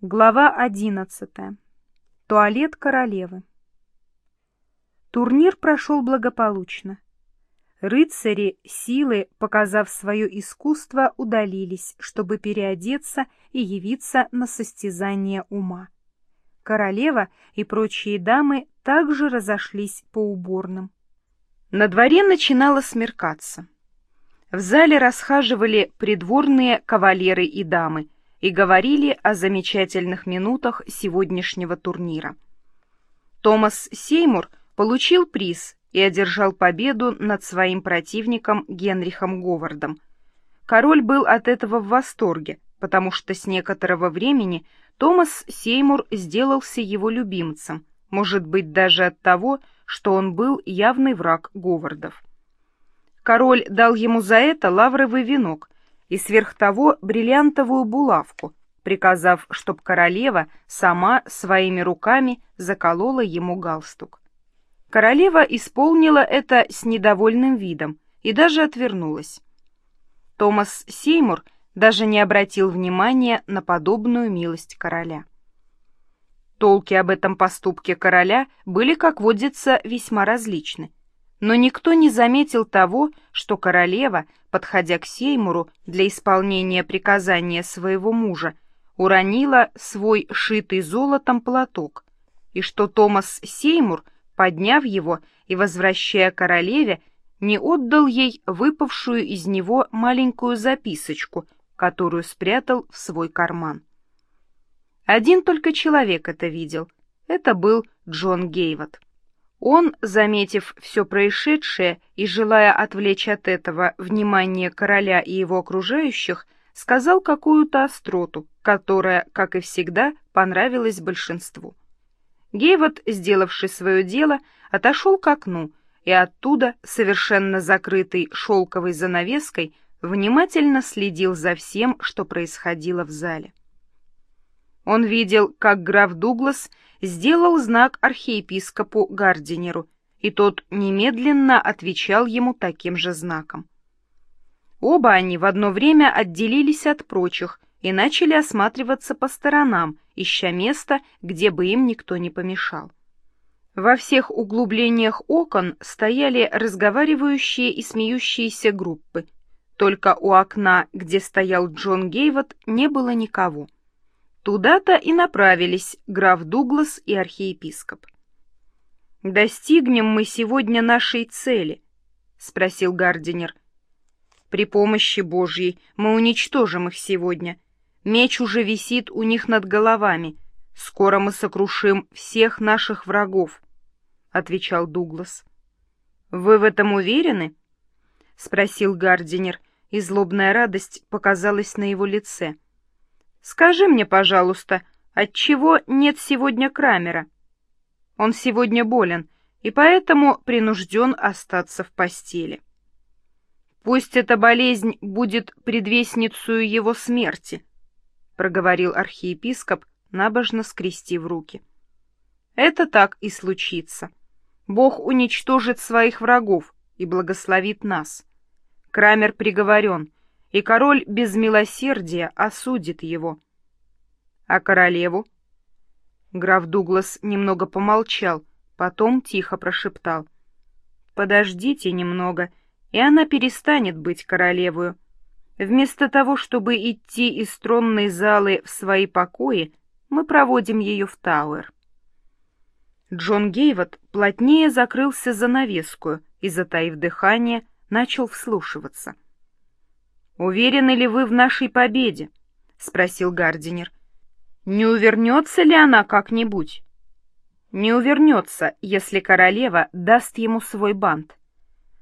Глава одиннадцатая. Туалет королевы. Турнир прошел благополучно. Рыцари, силы, показав свое искусство, удалились, чтобы переодеться и явиться на состязание ума. Королева и прочие дамы также разошлись по уборным. На дворе начинало смеркаться. В зале расхаживали придворные кавалеры и дамы — и говорили о замечательных минутах сегодняшнего турнира. Томас Сеймур получил приз и одержал победу над своим противником Генрихом Говардом. Король был от этого в восторге, потому что с некоторого времени Томас Сеймур сделался его любимцем, может быть даже от того, что он был явный враг Говардов. Король дал ему за это лавровый венок — и сверх того бриллиантовую булавку, приказав, чтоб королева сама своими руками заколола ему галстук. Королева исполнила это с недовольным видом и даже отвернулась. Томас Сеймур даже не обратил внимания на подобную милость короля. Толки об этом поступке короля были, как водится, весьма различны но никто не заметил того, что королева, подходя к Сеймуру для исполнения приказания своего мужа, уронила свой шитый золотом платок, и что Томас Сеймур, подняв его и возвращая королеве, не отдал ей выпавшую из него маленькую записочку, которую спрятал в свой карман. Один только человек это видел. Это был Джон Гейвот. Он, заметив все происшедшее и желая отвлечь от этого внимание короля и его окружающих, сказал какую-то остроту, которая, как и всегда, понравилась большинству. Гейвот, сделавший свое дело, отошел к окну и оттуда, совершенно закрытый шелковой занавеской, внимательно следил за всем, что происходило в зале. Он видел, как граф Дуглас сделал знак архиепископу Гардинеру, и тот немедленно отвечал ему таким же знаком. Оба они в одно время отделились от прочих и начали осматриваться по сторонам, ища место, где бы им никто не помешал. Во всех углублениях окон стояли разговаривающие и смеющиеся группы. Только у окна, где стоял Джон Гейвот, не было никого. Туда-то и направились граф Дуглас и архиепископ. «Достигнем мы сегодня нашей цели?» — спросил Гардинер. «При помощи Божьей мы уничтожим их сегодня. Меч уже висит у них над головами. Скоро мы сокрушим всех наших врагов», — отвечал Дуглас. «Вы в этом уверены?» — спросил Гардинер, и злобная радость показалась на его лице. — Скажи мне, пожалуйста, отчего нет сегодня Крамера? Он сегодня болен и поэтому принужден остаться в постели. Пусть эта болезнь будет предвестницей его смерти, проговорил архиепископ, набожно скрестив руки. Это так и случится. Бог уничтожит своих врагов и благословит нас. Крамер приговорен, и король без милосердия осудит его. А королеву? Граф Дуглас немного помолчал, потом тихо прошептал. «Подождите немного, и она перестанет быть королевою. Вместо того, чтобы идти из тронной залы в свои покои, мы проводим ее в Тауэр». Джон Гейвот плотнее закрылся за навеску и, затаив дыхание, начал вслушиваться — «Уверены ли вы в нашей победе?» — спросил Гардинер. «Не увернется ли она как-нибудь?» «Не увернется, если королева даст ему свой бант.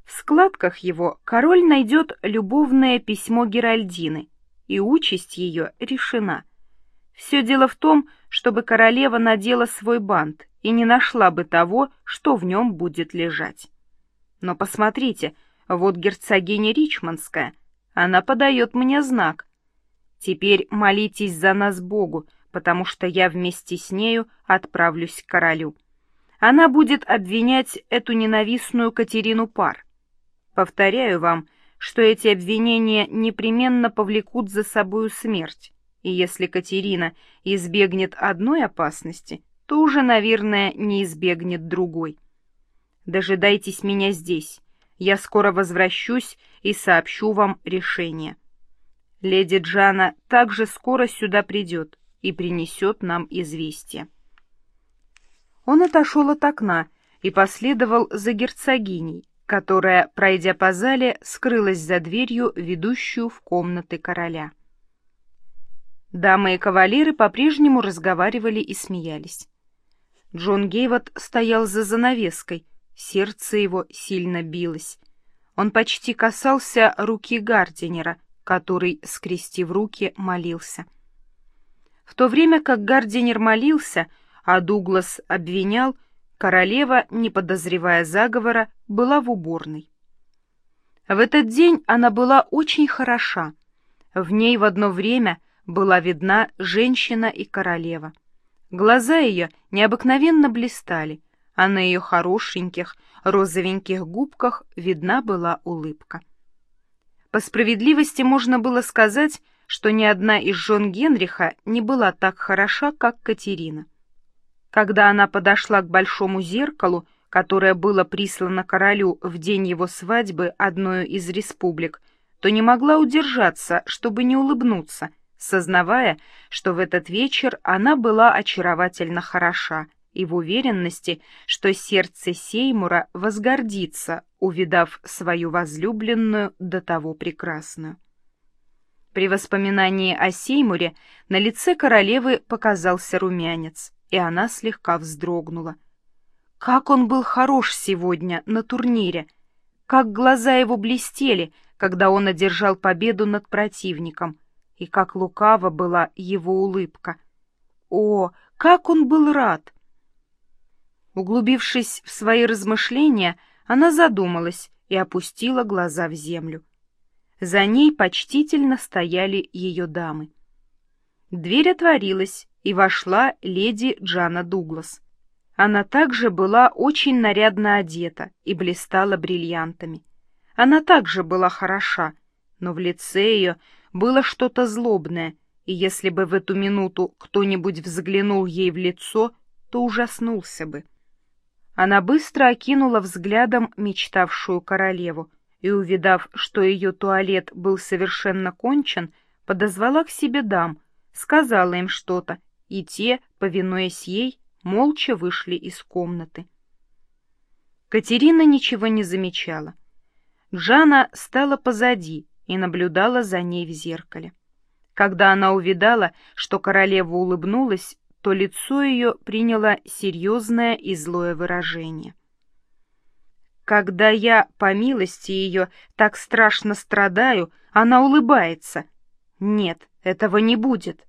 В складках его король найдет любовное письмо Геральдины, и участь ее решена. Все дело в том, чтобы королева надела свой бант и не нашла бы того, что в нем будет лежать. Но посмотрите, вот герцогиня Ричмондская — она подает мне знак. Теперь молитесь за нас Богу, потому что я вместе с нею отправлюсь к королю. Она будет обвинять эту ненавистную Катерину Пар. Повторяю вам, что эти обвинения непременно повлекут за собою смерть, и если Катерина избегнет одной опасности, то уже, наверное, не избегнет другой. Дожидайтесь меня здесь. Я скоро возвращусь и сообщу вам решение. Леди Джана также скоро сюда придет и принесет нам известие. Он отошел от окна и последовал за герцогиней, которая, пройдя по зале, скрылась за дверью, ведущую в комнаты короля. Дамы и кавалеры по-прежнему разговаривали и смеялись. Джон Гейвот стоял за занавеской, сердце его сильно билось. Он почти касался руки Гардинера, который, скрестив руки, молился. В то время как Гардинер молился, а Дуглас обвинял, королева, не подозревая заговора, была в уборной. В этот день она была очень хороша. В ней в одно время была видна женщина и королева. Глаза ее необыкновенно блистали, а на ее хорошеньких, розовеньких губках видна была улыбка. По справедливости можно было сказать, что ни одна из жен Генриха не была так хороша, как Катерина. Когда она подошла к большому зеркалу, которое было прислано королю в день его свадьбы одной из республик, то не могла удержаться, чтобы не улыбнуться, сознавая, что в этот вечер она была очаровательно хороша, и в уверенности, что сердце Сеймура возгордится, увидав свою возлюбленную до того прекрасную. При воспоминании о Сеймуре на лице королевы показался румянец, и она слегка вздрогнула. Как он был хорош сегодня на турнире! Как глаза его блестели, когда он одержал победу над противником, и как лукава была его улыбка. О, как он был рад! Углубившись в свои размышления, она задумалась и опустила глаза в землю. За ней почтительно стояли ее дамы. Дверь отворилась, и вошла леди Джана Дуглас. Она также была очень нарядно одета и блистала бриллиантами. Она также была хороша, но в лице ее было что-то злобное, и если бы в эту минуту кто-нибудь взглянул ей в лицо, то ужаснулся бы. Она быстро окинула взглядом мечтавшую королеву и, увидав, что ее туалет был совершенно кончен, подозвала к себе дам, сказала им что-то, и те, повинуясь ей, молча вышли из комнаты. Катерина ничего не замечала. Джана стала позади и наблюдала за ней в зеркале. Когда она увидала, что королева улыбнулась, то лицо ее приняло серьезное и злое выражение. Когда я, по милости ее, так страшно страдаю, она улыбается. Нет, этого не будет.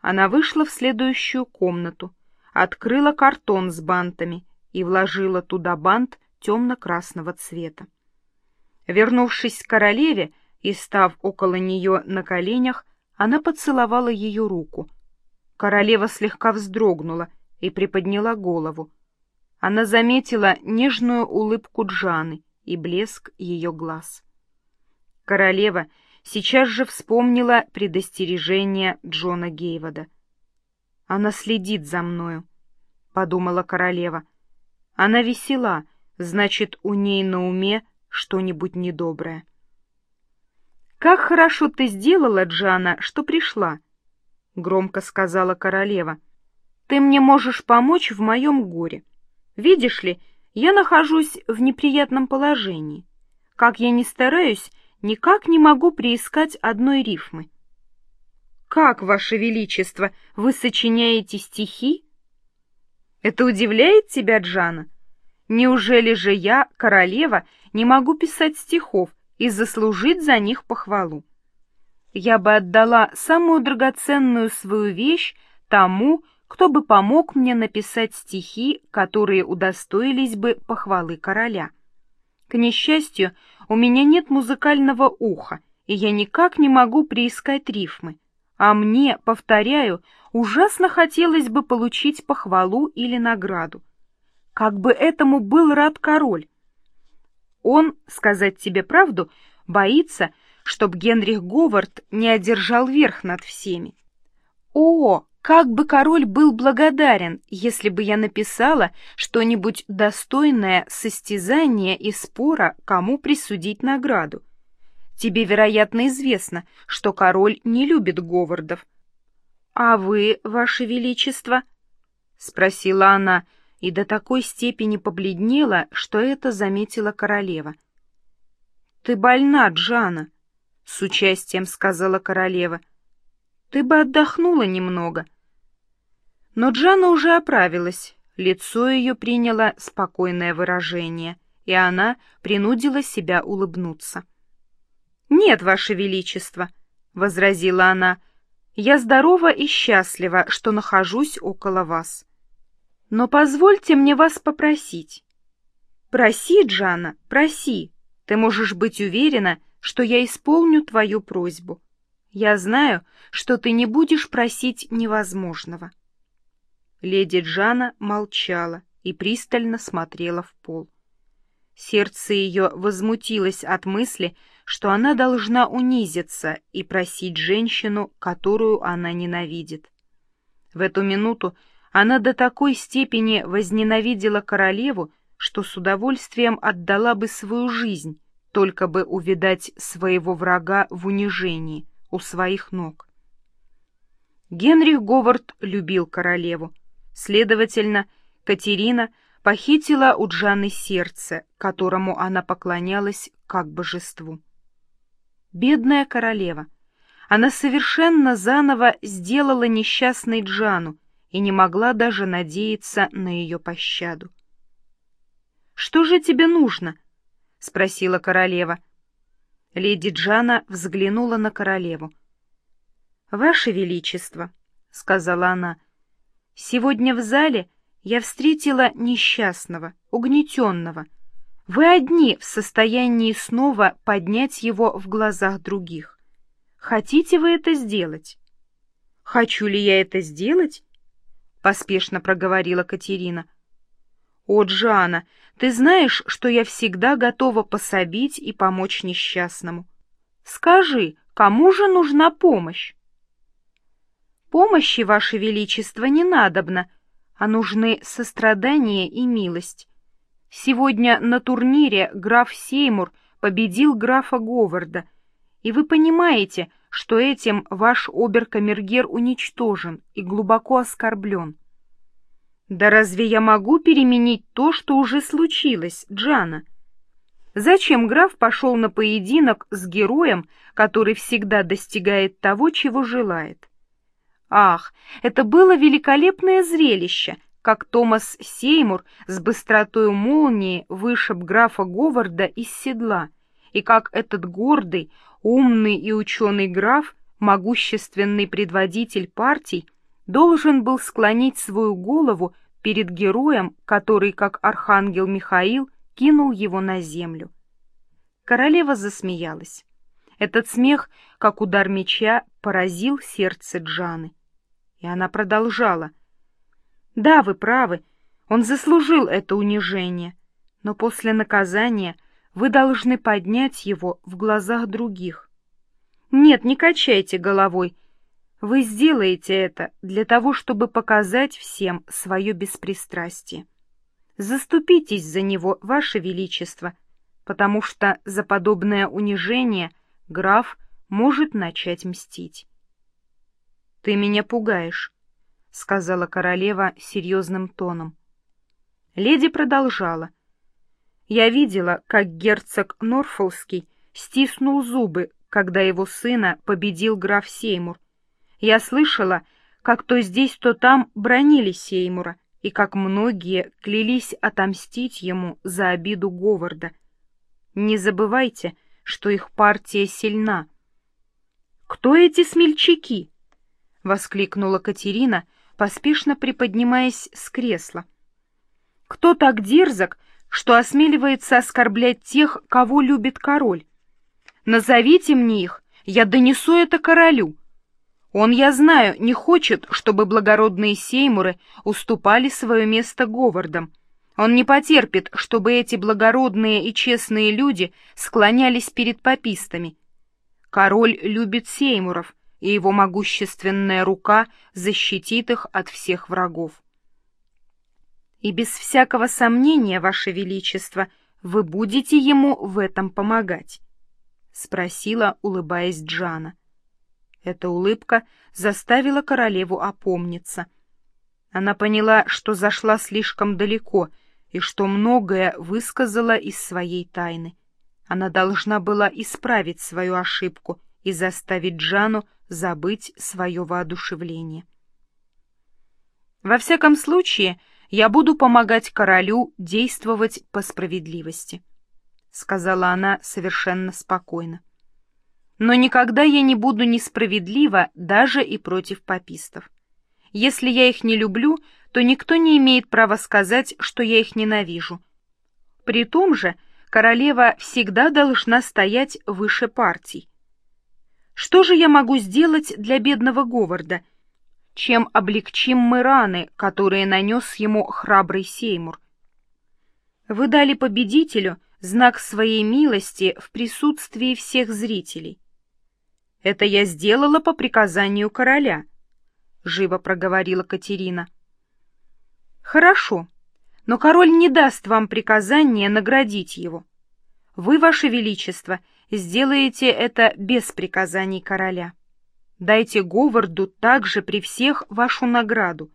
Она вышла в следующую комнату, открыла картон с бантами и вложила туда бант темно-красного цвета. Вернувшись к королеве и став около нее на коленях, она поцеловала ее руку — Королева слегка вздрогнула и приподняла голову. Она заметила нежную улыбку Джаны и блеск ее глаз. Королева сейчас же вспомнила предостережение Джона Гейвода. «Она следит за мною», — подумала королева. «Она весела, значит, у ней на уме что-нибудь недоброе». «Как хорошо ты сделала, Джана, что пришла!» Громко сказала королева. Ты мне можешь помочь в моем горе. Видишь ли, я нахожусь в неприятном положении. Как я ни стараюсь, никак не могу приискать одной рифмы. Как, ваше величество, вы сочиняете стихи? Это удивляет тебя, Джана? Неужели же я, королева, не могу писать стихов и заслужить за них похвалу? Я бы отдала самую драгоценную свою вещь тому, кто бы помог мне написать стихи, которые удостоились бы похвалы короля. К несчастью, у меня нет музыкального уха, и я никак не могу приискать рифмы. А мне, повторяю, ужасно хотелось бы получить похвалу или награду. Как бы этому был рад король. Он, сказать тебе правду, боится, чтоб Генрих Говард не одержал верх над всеми. О, как бы король был благодарен, если бы я написала что-нибудь достойное состязания и спора, кому присудить награду. Тебе, вероятно, известно, что король не любит Говардов. — А вы, ваше величество? — спросила она, и до такой степени побледнела, что это заметила королева. — Ты больна, Джана, — с участием сказала королева. — Ты бы отдохнула немного. Но Джана уже оправилась, лицо ее приняло спокойное выражение, и она принудила себя улыбнуться. — «Нет, Ваше Величество», — возразила она, — «я здорова и счастлива, что нахожусь около вас. Но позвольте мне вас попросить». «Проси, Джана, проси. Ты можешь быть уверена, что я исполню твою просьбу. Я знаю, что ты не будешь просить невозможного». Леди Джана молчала и пристально смотрела в пол. Сердце ее возмутилось от мысли, что она должна унизиться и просить женщину, которую она ненавидит. В эту минуту она до такой степени возненавидела королеву, что с удовольствием отдала бы свою жизнь, только бы увидать своего врага в унижении у своих ног. Генрих Говард любил королеву. Следовательно, Катерина похитила у Джаны сердце, которому она поклонялась как божеству. Бедная королева! Она совершенно заново сделала несчастной Джану и не могла даже надеяться на ее пощаду. «Что же тебе нужно?» — спросила королева. Леди Джана взглянула на королеву. «Ваше Величество», — сказала она, — «сегодня в зале я встретила несчастного, угнетенного, — вы одни в состоянии снова поднять его в глазах других. Хотите вы это сделать? Хочу ли я это сделать? Поспешно проговорила Катерина. О, Джана, ты знаешь, что я всегда готова пособить и помочь несчастному. Скажи, кому же нужна помощь? Помощи, Ваше Величество, не надобно, а нужны сострадание и милость. Сегодня на турнире граф Сеймур победил графа Говарда, и вы понимаете, что этим ваш оберкамергер уничтожен и глубоко оскорблен. Да разве я могу переменить то, что уже случилось, Джана? Зачем граф пошел на поединок с героем, который всегда достигает того, чего желает? Ах, это было великолепное зрелище — как Томас Сеймур с быстротой молнии вышиб графа Говарда из седла, и как этот гордый, умный и ученый граф, могущественный предводитель партий, должен был склонить свою голову перед героем, который, как архангел Михаил, кинул его на землю. Королева засмеялась. Этот смех, как удар меча, поразил сердце Джаны. И она продолжала, да, вы правы, он заслужил это унижение, но после наказания вы должны поднять его в глазах других. Нет, не качайте головой. Вы сделаете это для того, чтобы показать всем свое беспристрастие. Заступитесь за него, ваше величество, потому что за подобное унижение граф может начать мстить. Ты меня пугаешь. — сказала королева серьезным тоном. Леди продолжала. «Я видела, как герцог Норфолский стиснул зубы, когда его сына победил граф Сеймур. Я слышала, как то здесь, то там бронили Сеймура, и как многие клялись отомстить ему за обиду Говарда. Не забывайте, что их партия сильна. «Кто эти смельчаки?» — воскликнула Катерина — поспешно приподнимаясь с кресла. «Кто так дерзок, что осмеливается оскорблять тех, кого любит король? Назовите мне их, я донесу это королю. Он, я знаю, не хочет, чтобы благородные сеймуры уступали свое место Говардам. Он не потерпит, чтобы эти благородные и честные люди склонялись перед попистами. Король любит сеймуров, и его могущественная рука защитит их от всех врагов. И без всякого сомнения, Ваше Величество, вы будете ему в этом помогать? — спросила, улыбаясь Джана. Эта улыбка заставила королеву опомниться. Она поняла, что зашла слишком далеко и что многое высказала из своей тайны. Она должна была исправить свою ошибку и заставить Джану забыть свое воодушевление. Во всяком случае, я буду помогать королю действовать по справедливости, — сказала она совершенно спокойно. Но никогда я не буду несправедлива даже и против папистов. Если я их не люблю, то никто не имеет права сказать, что я их ненавижу. При том же королева всегда должна стоять выше партий. Что же я могу сделать для бедного Говарда, чем облегчим мы раны, которые нанес ему храбрый Сеймур? Вы дали победителю знак своей милости в присутствии всех зрителей. Это я сделала по приказанию короля, — живо проговорила Катерина. Хорошо, но король не даст вам приказания наградить его. Вы, ваше величество, сделаете это без приказаний короля. Дайте Говарду также при всех вашу награду.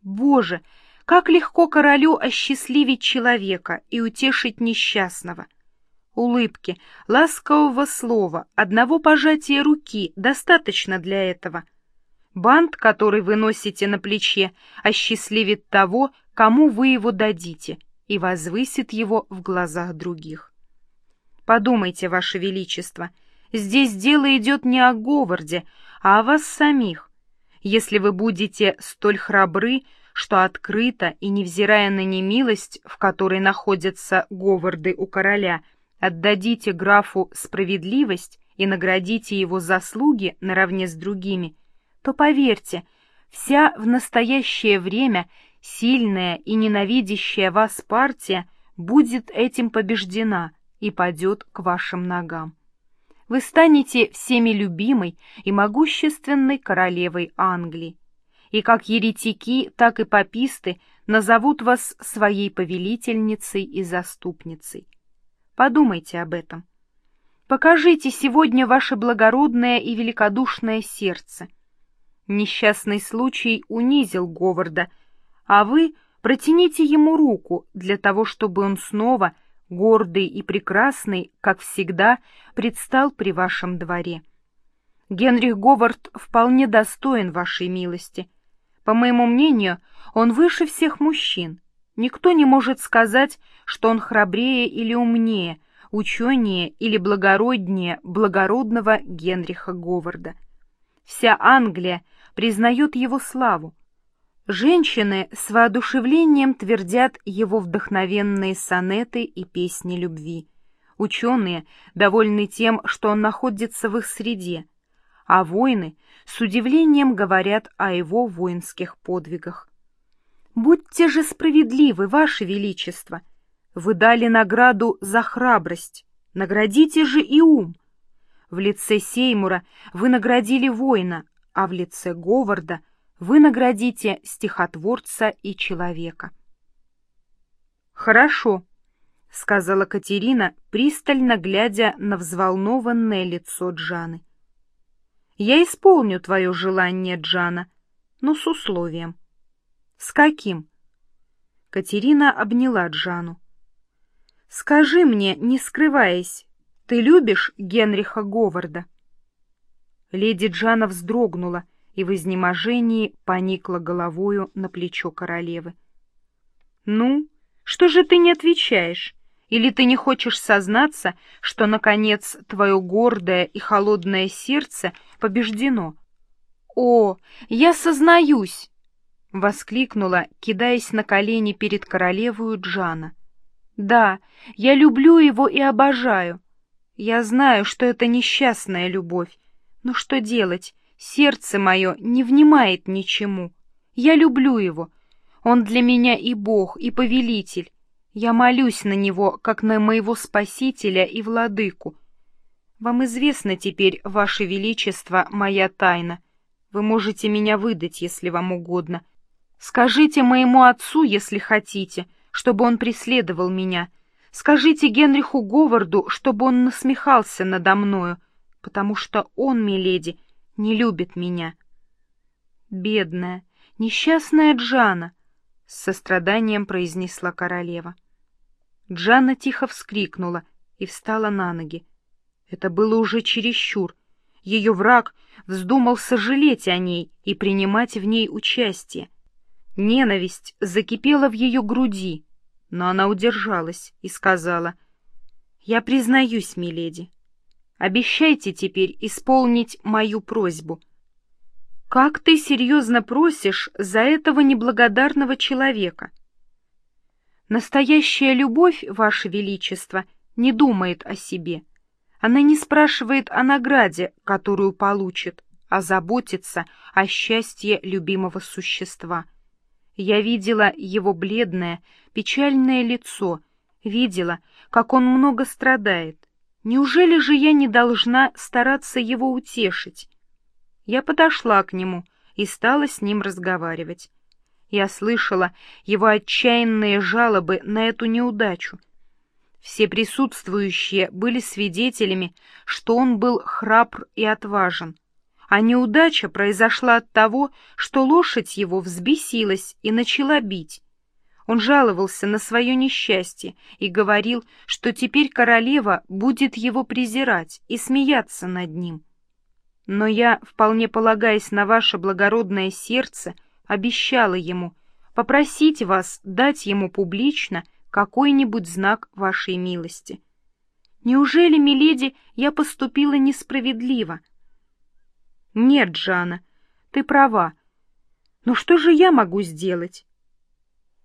Боже, как легко королю осчастливить человека и утешить несчастного! Улыбки, ласкового слова, одного пожатия руки достаточно для этого. Бант, который вы носите на плече, осчастливит того, кому вы его дадите, и возвысит его в глазах других. Подумайте, Ваше Величество, здесь дело идет не о Говарде, а о вас самих. Если вы будете столь храбры, что открыто и невзирая на немилость, в которой находятся Говарды у короля, — отдадите графу справедливость и наградите его заслуги наравне с другими, то поверьте, вся в настоящее время сильная и ненавидящая вас партия будет этим побеждена и падет к вашим ногам. Вы станете всеми любимой и могущественной королевой Англии, и как еретики, так и паписты назовут вас своей повелительницей и заступницей. Подумайте об этом. Покажите сегодня ваше благородное и великодушное сердце. Несчастный случай унизил Говарда, а вы протяните ему руку для того, чтобы он снова, гордый и прекрасный, как всегда, предстал при вашем дворе. Генрих Говард вполне достоин вашей милости. По моему мнению, он выше всех мужчин. Никто не может сказать, что он храбрее или умнее, ученее или благороднее благородного Генриха Говарда. Вся Англия признает его славу. Женщины с воодушевлением твердят его вдохновенные сонеты и песни любви. Ученые довольны тем, что он находится в их среде, а воины с удивлением говорят о его воинских подвигах. Будьте же справедливы, Ваше Величество. Вы дали награду за храбрость, наградите же и ум. В лице Сеймура вы наградили воина, а в лице Говарда вы наградите стихотворца и человека. «Хорошо», — сказала Катерина, пристально глядя на взволнованное лицо Джаны. «Я исполню твое желание, Джана, но с условием». «С каким?» Катерина обняла Джану. «Скажи мне, не скрываясь, ты любишь Генриха Говарда?» Леди Джана вздрогнула и в изнеможении поникла головою на плечо королевы. «Ну, что же ты не отвечаешь? Или ты не хочешь сознаться, что, наконец, твое гордое и холодное сердце побеждено?» «О, я сознаюсь!» — воскликнула, кидаясь на колени перед королевою Джана. «Да, я люблю его и обожаю. Я знаю, что это несчастная любовь. Но что делать? Сердце мое не внимает ничему. Я люблю его. Он для меня и Бог, и повелитель. Я молюсь на него, как на моего спасителя и владыку. Вам известна теперь, Ваше Величество, моя тайна. Вы можете меня выдать, если вам угодно. Скажите моему отцу, если хотите, чтобы он преследовал меня. Скажите Генриху Говарду, чтобы он насмехался надо мною, потому что он, миледи, не любит меня. Бедная, несчастная Джана, — с состраданием произнесла королева. Джанна тихо вскрикнула и встала на ноги. Это было уже чересчур. Ее враг вздумал сожалеть о ней и принимать в ней участие. Ненависть закипела в ее груди, но она удержалась и сказала, «Я признаюсь, миледи, обещайте теперь исполнить мою просьбу». «Как ты серьезно просишь за этого неблагодарного человека?» «Настоящая любовь, Ваше Величество, не думает о себе». Она не спрашивает о награде, которую получит, а заботится о счастье любимого существа. Я видела его бледное, печальное лицо, видела, как он много страдает. Неужели же я не должна стараться его утешить? Я подошла к нему и стала с ним разговаривать. Я слышала его отчаянные жалобы на эту неудачу, все присутствующие были свидетелями, что он был храбр и отважен. А неудача произошла от того, что лошадь его взбесилась и начала бить. Он жаловался на свое несчастье и говорил, что теперь королева будет его презирать и смеяться над ним. Но я, вполне полагаясь на ваше благородное сердце, обещала ему попросить вас дать ему публично — какой-нибудь знак вашей милости. Неужели, миледи, я поступила несправедливо? Нет, Джана, ты права. Но что же я могу сделать?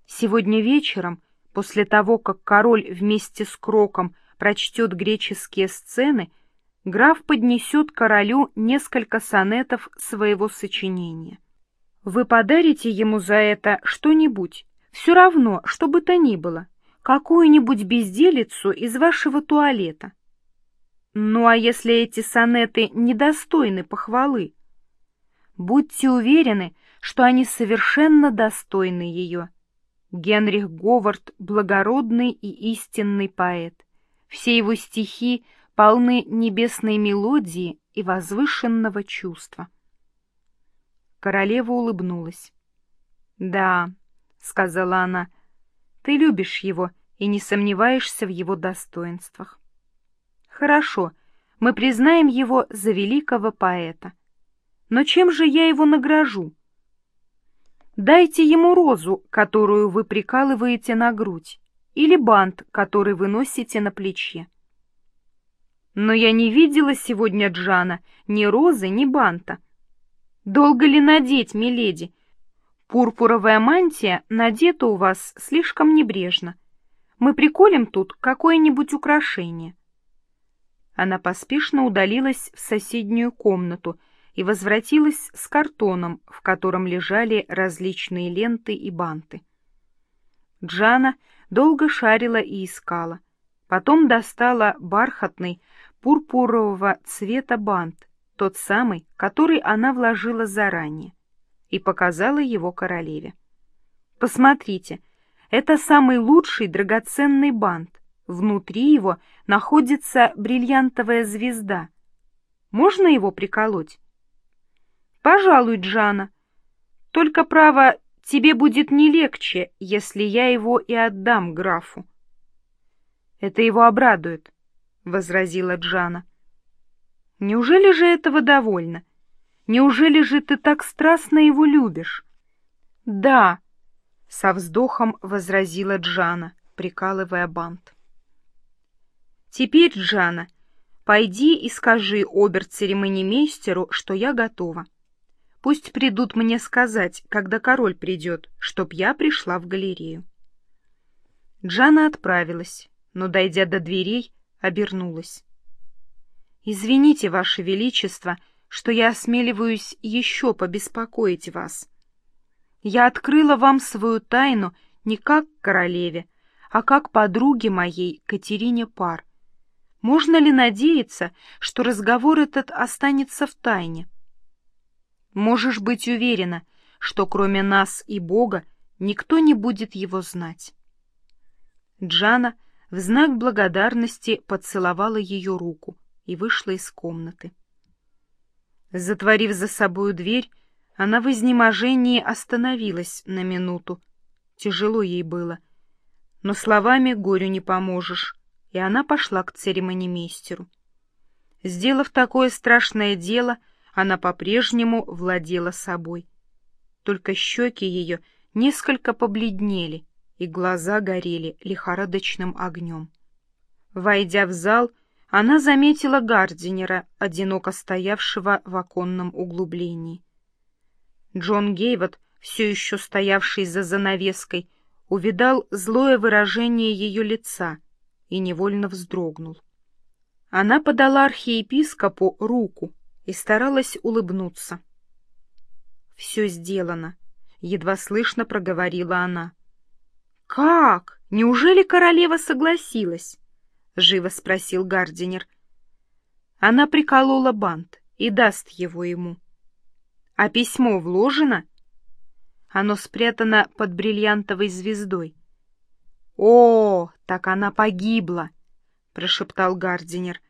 Сегодня вечером, после того, как король вместе с Кроком прочтет греческие сцены, граф поднесет королю несколько сонетов своего сочинения. Вы подарите ему за это что-нибудь, все равно, что бы то ни было, какую-нибудь безделицу из вашего туалета. Ну а если эти сонеты недостойны похвалы? Будьте уверены, что они совершенно достойны ее. Генрих Говард — благородный и истинный поэт. Все его стихи полны небесной мелодии и возвышенного чувства. Королева улыбнулась. «Да», — сказала она, — ты любишь его и не сомневаешься в его достоинствах. Хорошо, мы признаем его за великого поэта. Но чем же я его награжу? Дайте ему розу, которую вы прикалываете на грудь, или бант, который вы носите на плече. Но я не видела сегодня Джана ни розы, ни банта. Долго ли надеть, миледи? Пурпуровая мантия надета у вас слишком небрежно. Мы приколем тут какое-нибудь украшение. Она поспешно удалилась в соседнюю комнату и возвратилась с картоном, в котором лежали различные ленты и банты. Джана долго шарила и искала. Потом достала бархатный пурпурового цвета бант, тот самый, который она вложила заранее и показала его королеве. «Посмотрите, это самый лучший драгоценный бант. Внутри его находится бриллиантовая звезда. Можно его приколоть?» «Пожалуй, Джана. Только, право, тебе будет не легче, если я его и отдам графу». «Это его обрадует», — возразила Джана. «Неужели же этого довольно?» Неужели же ты так страстно его любишь? — Да, — со вздохом возразила Джана, прикалывая бант. — Теперь, Джана, пойди и скажи обер-церемонимейстеру, что я готова. Пусть придут мне сказать, когда король придет, чтоб я пришла в галерею. Джана отправилась, но, дойдя до дверей, обернулась. — Извините, Ваше Величество, — что я осмеливаюсь еще побеспокоить вас. Я открыла вам свою тайну не как королеве, а как подруге моей Катерине Пар. Можно ли надеяться, что разговор этот останется в тайне? Можешь быть уверена, что кроме нас и Бога никто не будет его знать. Джана в знак благодарности поцеловала ее руку и вышла из комнаты. Затворив за собою дверь, она в изнеможении остановилась на минуту. Тяжело ей было. Но словами горю не поможешь, и она пошла к церемонимейстеру. Сделав такое страшное дело, она по-прежнему владела собой. Только щеки ее несколько побледнели, и глаза горели лихорадочным огнем. Войдя в зал, она заметила Гардинера, одиноко стоявшего в оконном углублении. Джон Гейвот, все еще стоявший за занавеской, увидал злое выражение ее лица и невольно вздрогнул. Она подала архиепископу руку и старалась улыбнуться. «Все сделано», — едва слышно проговорила она. «Как? Неужели королева согласилась?» — живо спросил Гардинер. Она приколола бант и даст его ему. А письмо вложено? Оно спрятано под бриллиантовой звездой. О, так она погибла, прошептал Гардинер.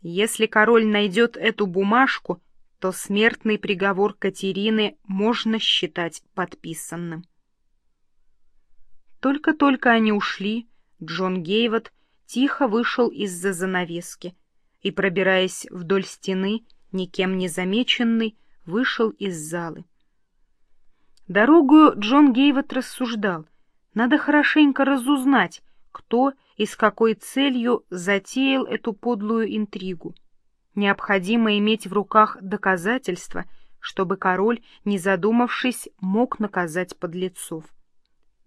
Если король найдет эту бумажку, то смертный приговор Катерины можно считать подписанным. Только-только они ушли, Джон Гейвот тихо вышел из-за занавески и, пробираясь вдоль стены, никем не замеченный, вышел из залы. Дорогую Джон Гейвот рассуждал. Надо хорошенько разузнать, кто и с какой целью затеял эту подлую интригу. Необходимо иметь в руках доказательства, чтобы король, не задумавшись, мог наказать подлецов.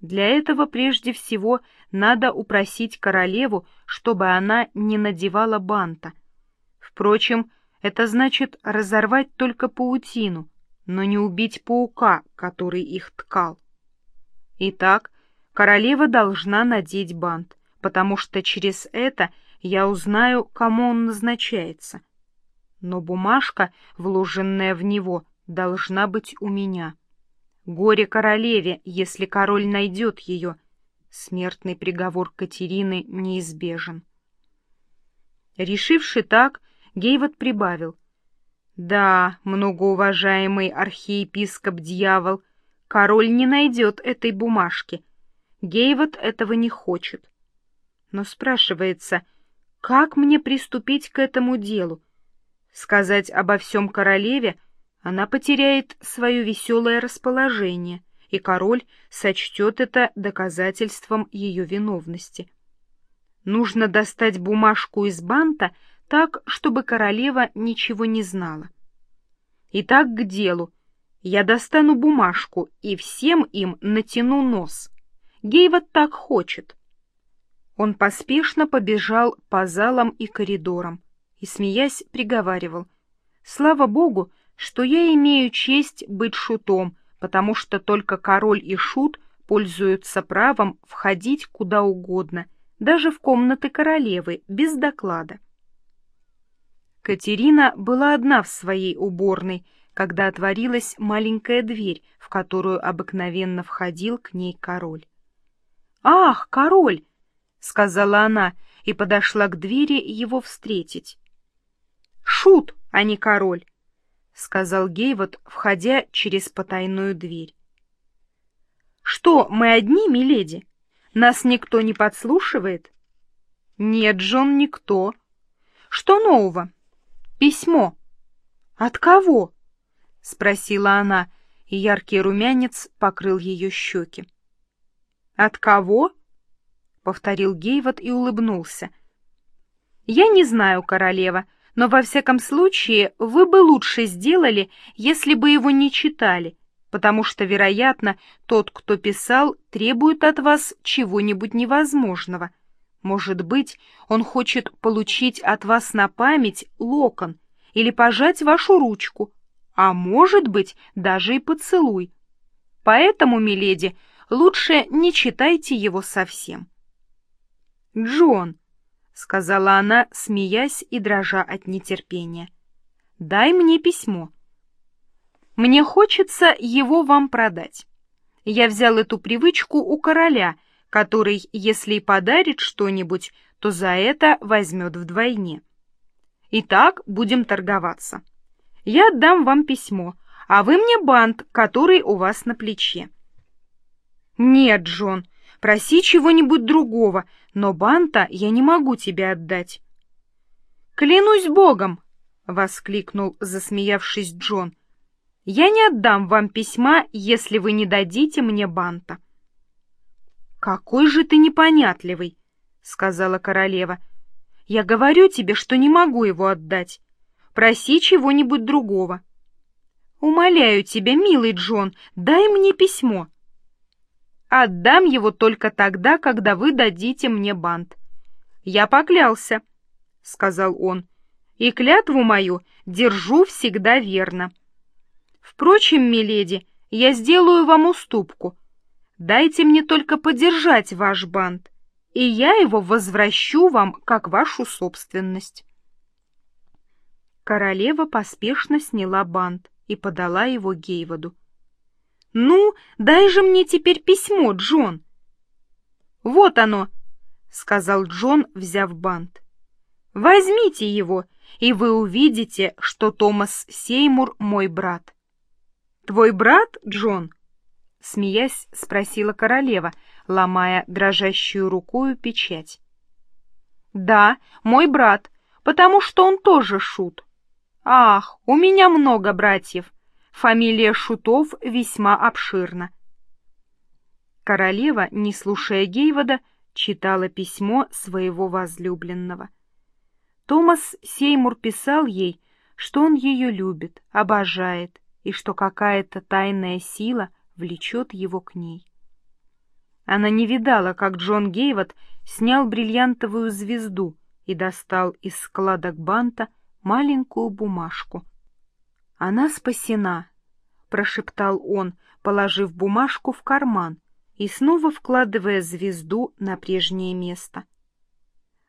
Для этого прежде всего надо упросить королеву, чтобы она не надевала банта. Впрочем, это значит разорвать только паутину, но не убить паука, который их ткал. Итак, королева должна надеть бант, потому что через это я узнаю, кому он назначается. Но бумажка, вложенная в него, должна быть у меня. Горе королеве, если король найдет ее. Смертный приговор Катерины неизбежен. Решивши так, Гейвот прибавил. Да, многоуважаемый архиепископ-дьявол, король не найдет этой бумажки. Гейвот этого не хочет. Но спрашивается, как мне приступить к этому делу? Сказать обо всем королеве — она потеряет свое веселое расположение, и король сочтет это доказательством ее виновности. Нужно достать бумажку из банта так, чтобы королева ничего не знала. Итак, к делу. Я достану бумажку и всем им натяну нос. Гейвот так хочет. Он поспешно побежал по залам и коридорам и, смеясь, приговаривал. Слава богу, что я имею честь быть шутом, потому что только король и шут пользуются правом входить куда угодно, даже в комнаты королевы, без доклада. Катерина была одна в своей уборной, когда отворилась маленькая дверь, в которую обыкновенно входил к ней король. «Ах, король!» — сказала она и подошла к двери его встретить. «Шут, а не король!» — сказал Гейвот, входя через потайную дверь. — Что, мы одни, миледи? Нас никто не подслушивает? — Нет, Джон, никто. — Что нового? — Письмо. — От кого? — спросила она, и яркий румянец покрыл ее щеки. — От кого? — повторил Гейвот и улыбнулся. — Я не знаю, королева, — но во всяком случае вы бы лучше сделали, если бы его не читали, потому что, вероятно, тот, кто писал, требует от вас чего-нибудь невозможного. Может быть, он хочет получить от вас на память локон или пожать вашу ручку, а может быть, даже и поцелуй. Поэтому, миледи, лучше не читайте его совсем. Джон, сказала она, смеясь и дрожа от нетерпения. «Дай мне письмо. Мне хочется его вам продать. Я взял эту привычку у короля, который, если и подарит что-нибудь, то за это возьмет вдвойне. Итак, будем торговаться. Я отдам вам письмо, а вы мне бант, который у вас на плече. Нет, Джон, проси чего-нибудь другого, но банта я не могу тебе отдать. Клянусь богом, воскликнул, засмеявшись Джон. Я не отдам вам письма, если вы не дадите мне банта. Какой же ты непонятливый, сказала королева. Я говорю тебе, что не могу его отдать. Проси чего-нибудь другого. Умоляю тебя, милый Джон, дай мне письмо. Отдам его только тогда, когда вы дадите мне бант. Я поклялся, — сказал он, — и клятву мою держу всегда верно. Впрочем, миледи, я сделаю вам уступку. Дайте мне только подержать ваш бант, и я его возвращу вам как вашу собственность. Королева поспешно сняла бант и подала его Гейводу. «Ну, дай же мне теперь письмо, Джон!» «Вот оно!» — сказал Джон, взяв бант. «Возьмите его, и вы увидите, что Томас Сеймур мой брат». «Твой брат, Джон?» — смеясь, спросила королева, ломая дрожащую рукою печать. «Да, мой брат, потому что он тоже шут. Ах, у меня много братьев!» Фамилия Шутов весьма обширна. Королева, не слушая Гейвода, читала письмо своего возлюбленного. Томас Сеймур писал ей, что он ее любит, обожает, и что какая-то тайная сила влечет его к ней. Она не видала, как Джон Гейвот снял бриллиантовую звезду и достал из складок банта маленькую бумажку. Она спасена, — прошептал он, положив бумажку в карман и снова вкладывая звезду на прежнее место.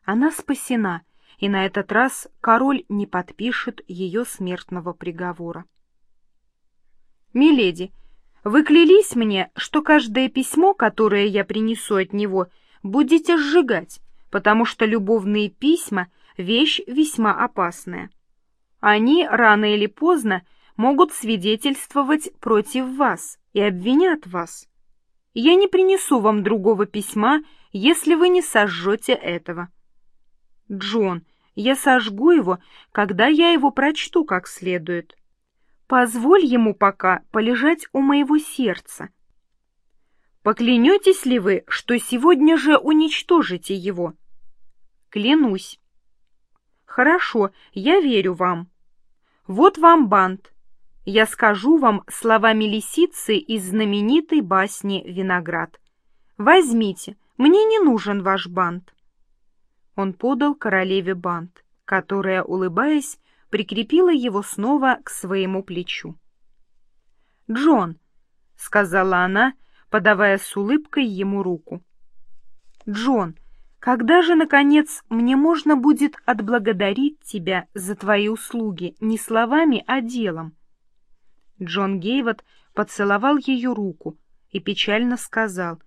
Она спасена, и на этот раз король не подпишет ее смертного приговора. «Миледи, вы клялись мне, что каждое письмо, которое я принесу от него, будете сжигать, потому что любовные письма — вещь весьма опасная. Они рано или поздно могут свидетельствовать против вас и обвинят вас. Я не принесу вам другого письма, если вы не сожжете этого. Джон, я сожгу его, когда я его прочту как следует. Позволь ему пока полежать у моего сердца. Поклянетесь ли вы, что сегодня же уничтожите его? Клянусь. Хорошо, я верю вам. Вот вам бант я скажу вам словами лисицы из знаменитой басни «Виноград». Возьмите, мне не нужен ваш бант. Он подал королеве бант, которая, улыбаясь, прикрепила его снова к своему плечу. «Джон», — сказала она, подавая с улыбкой ему руку. «Джон, когда же, наконец, мне можно будет отблагодарить тебя за твои услуги не словами, а делом?» Джон Гейвот поцеловал ее руку и печально сказал,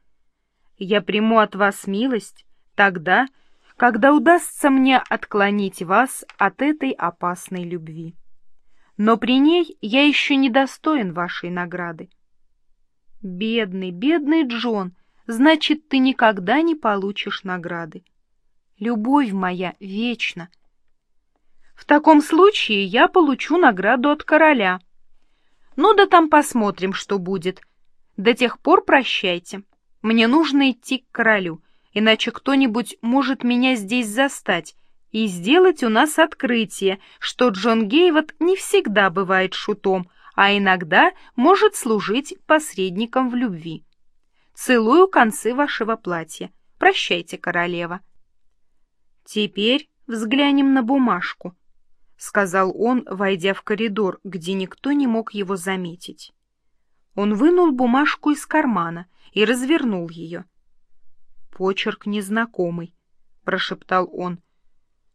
«Я приму от вас милость тогда, когда удастся мне отклонить вас от этой опасной любви. Но при ней я еще не достоин вашей награды». «Бедный, бедный Джон, значит, ты никогда не получишь награды. Любовь моя вечна». «В таком случае я получу награду от короля», ну да там посмотрим, что будет. До тех пор прощайте. Мне нужно идти к королю, иначе кто-нибудь может меня здесь застать и сделать у нас открытие, что Джон Гейвот не всегда бывает шутом, а иногда может служить посредником в любви. Целую концы вашего платья. Прощайте, королева. Теперь взглянем на бумажку. — сказал он, войдя в коридор, где никто не мог его заметить. Он вынул бумажку из кармана и развернул ее. «Почерк незнакомый», — прошептал он.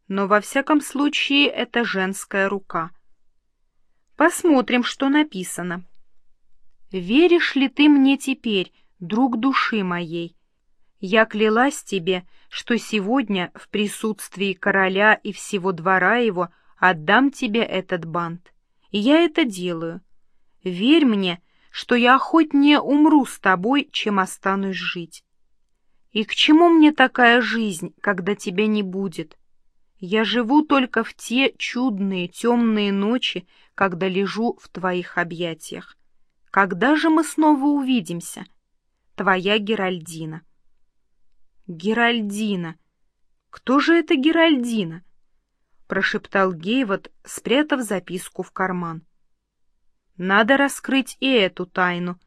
но во всяком случае это женская рука. Посмотрим, что написано. «Веришь ли ты мне теперь, друг души моей? Я клялась тебе, что сегодня в присутствии короля и всего двора его отдам тебе этот бант. И я это делаю. Верь мне, что я охотнее умру с тобой, чем останусь жить. И к чему мне такая жизнь, когда тебя не будет? Я живу только в те чудные темные ночи, когда лежу в твоих объятиях. Когда же мы снова увидимся? Твоя Геральдина. Геральдина. Кто же это Геральдина? Прошептал Гейвот, спрятав записку в карман. Надо раскрыть и эту тайну.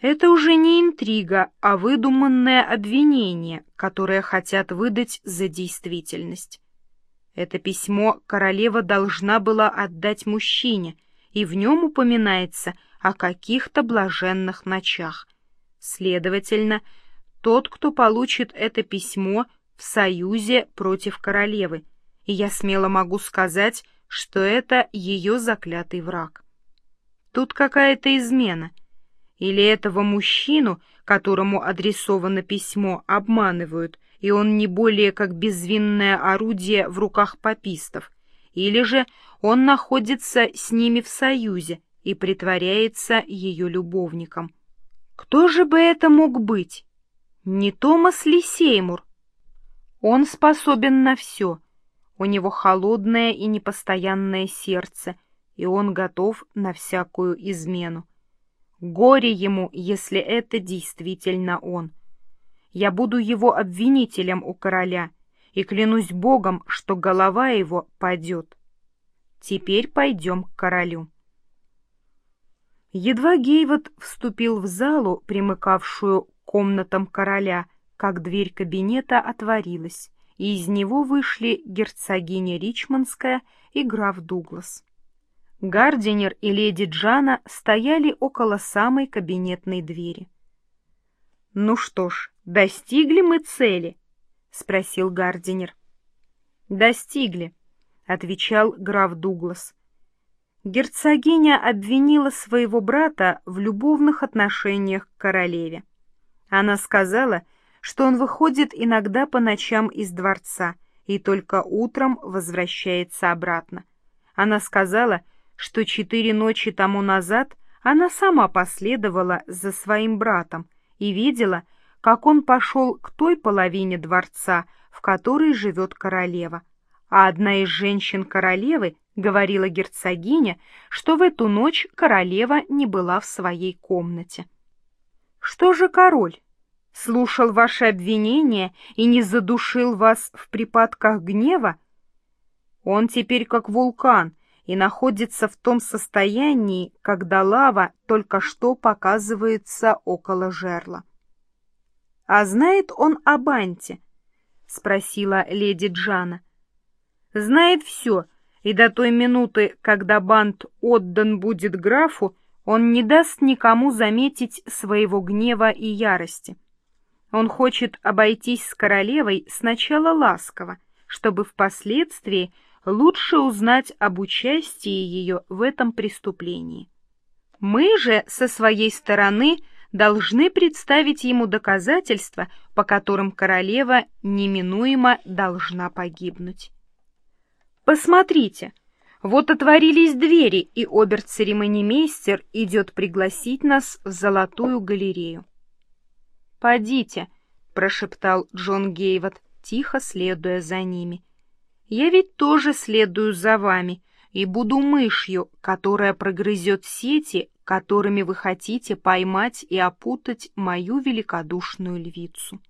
Это уже не интрига, а выдуманное обвинение, которое хотят выдать за действительность. Это письмо королева должна была отдать мужчине, и в нем упоминается о каких-то блаженных ночах. Следовательно, тот, кто получит это письмо, в союзе против королевы, и я смело могу сказать, что это ее заклятый враг. Тут какая-то измена. Или этого мужчину, которому адресовано письмо, обманывают, и он не более как безвинное орудие в руках попистов, или же он находится с ними в союзе и притворяется ее любовником. Кто же бы это мог быть? Не Томас ли Сеймур? Он способен на все. У него холодное и непостоянное сердце — и он готов на всякую измену. Горе ему, если это действительно он. Я буду его обвинителем у короля и клянусь Богом, что голова его падет. Теперь пойдем к королю. Едва Гейвот вступил в залу, примыкавшую к комнатам короля, как дверь кабинета отворилась, и из него вышли герцогиня Ричмондская и граф Дуглас. Гардинер и леди Джана стояли около самой кабинетной двери. «Ну что ж, достигли мы цели?» — спросил Гардинер. «Достигли», — отвечал граф Дуглас. Герцогиня обвинила своего брата в любовных отношениях к королеве. Она сказала, что он выходит иногда по ночам из дворца и только утром возвращается обратно. Она сказала, что четыре ночи тому назад она сама последовала за своим братом и видела, как он пошел к той половине дворца, в которой живет королева. А одна из женщин королевы говорила герцогине, что в эту ночь королева не была в своей комнате. «Что же король? Слушал ваши обвинения и не задушил вас в припадках гнева? Он теперь как вулкан, и находится в том состоянии, когда лава только что показывается около жерла. — А знает он о банте? — спросила леди Джана. — Знает все, и до той минуты, когда бант отдан будет графу, он не даст никому заметить своего гнева и ярости. Он хочет обойтись с королевой сначала ласково, чтобы впоследствии лучше узнать об участии ее в этом преступлении. Мы же со своей стороны должны представить ему доказательства, по которым королева неминуемо должна погибнуть. Посмотрите, вот отворились двери, и обер-церемонимейстер идет пригласить нас в золотую галерею. «Подите», — прошептал Джон Гейвот, тихо следуя за ними, я ведь тоже следую за вами и буду мышью, которая прогрызет сети, которыми вы хотите поймать и опутать мою великодушную львицу.